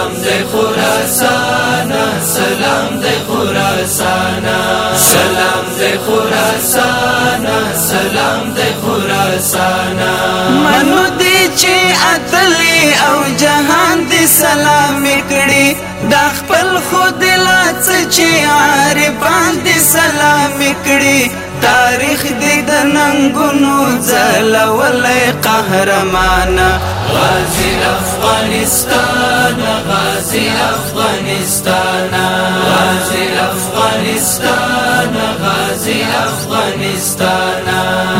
سلام د خراسان سلام د خراسان سلام د خراسان سلام د خراسان منو دې چې اتلې او جهان دې سلام کړي د خپل خود لا څه چې عارفان دې سلام کړي تاریخ دې د ننګونو زلولې قهرمانه غازي أفغانستان غازي أفغانستان غازي أفغانستان غازي أفغانستان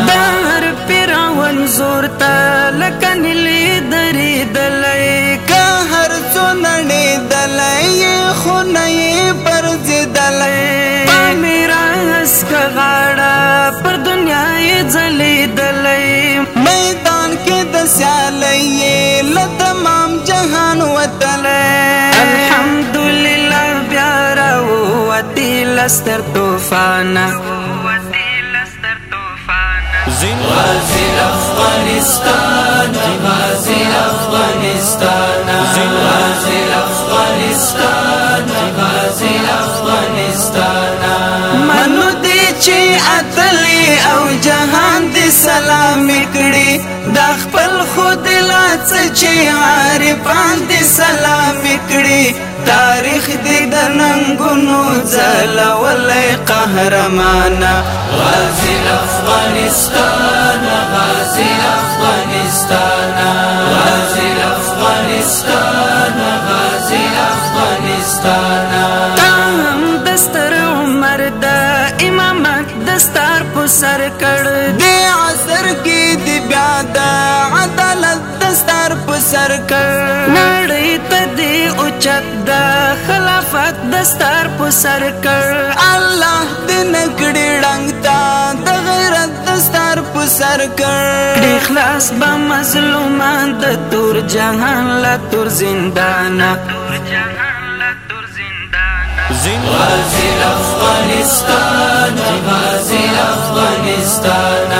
دار پیراون زور تا لکن لی یې لدمام جهان وتل الحمدلله بیا راوتی لستر طوفان غازی افغانستان غازی افغانستان غازی افغانستان غازی افغانستان منو دې چې اتلې او جهان دې سلام کړي دخت دلا چې عارفان دې سلام کړي تاریخ دې د ننګونو ځلولې قهرمانا غازي افغانستان غازي افغانستان غازي افغانستان غازي افغانستان تم دستر عمر د امامت دستار په سر کړ دې عصر کې دې بیا ستار په سر کړ نړۍ ته دی او چت د خلافت د ستار په سر کړ الله دې نکړي ډنګ تا د غیرت د ستار په سر کړ د اخلاص به مظلومان د تور جهان لا تور زندانه غازی افغانستان غازی افغانستان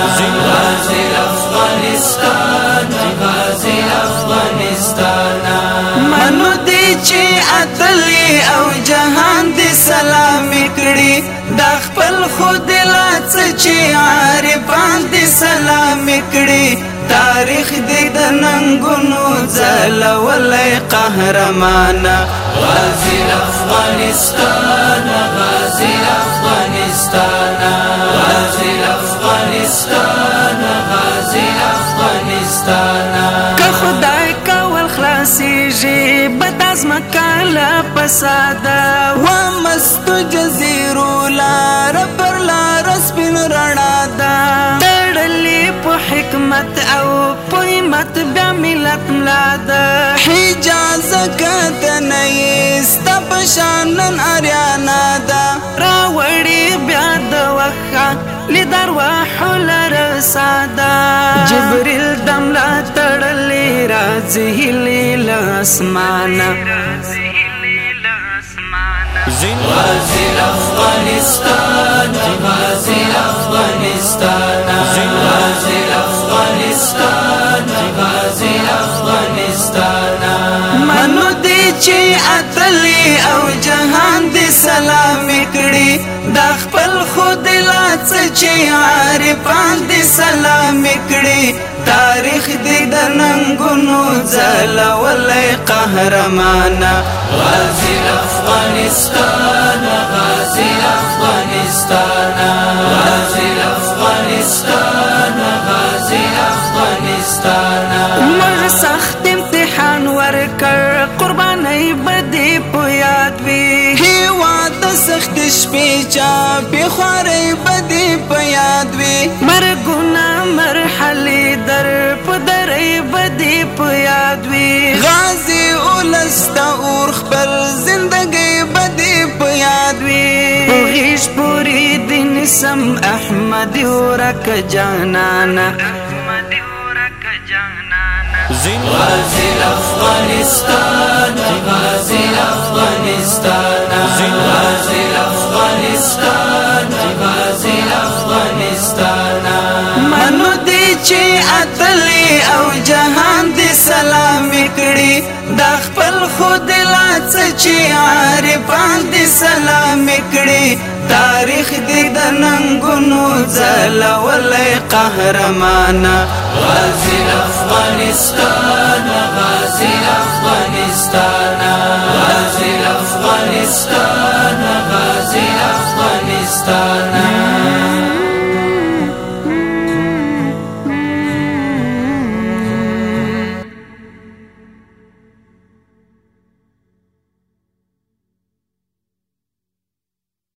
غازی اتل او جهان دې سلام کړي دا خپل خود لا چې عارفان دې سلام کړي تاریخ دې د ننګونو زل ولې قهرمان غازي افغانستان غازي افغانستان غازي افغانستان پساده و مست جزیرو لار پر لار سپین رڼا ده تړلې په حکمت او پېمت بیا ملت ملا ده حجاز کت نه است په شانن اریانا ده راوړې بیا د وخه لیدار وحلر ساده جبريل دملا تړلې راځي لیل اسمانه غازي افغانستان غازي افغانستان غازي افغانستان غازي افغانستان منو دې چې اتلې او جهان دې سلام کړي د خپل دلا چې عارفان دې سلام کړي تاریخ دې د ننګونو ځلولې قهرمانا غازی افغانستان غازی افغانستان غازی افغانستان بخوری بدی پیاد وی مرگونا مرحلی در پدری بدی پیاد وی غازی اولستا اور خبر زندگی بدی پیاد وی بغیش پوری دین سم احمدی ورک جانانا غازی افغانستان غازی افغانستان غازي افغانستان منو دي چې اتلې او جهان دې سلام کړي د خپل خود لا څه چې عارفان دې سلام کړي تاریخ دې د ننګونو زلولې قهرمانا غازي افغانستان غازي افغانستان غازي افغانستان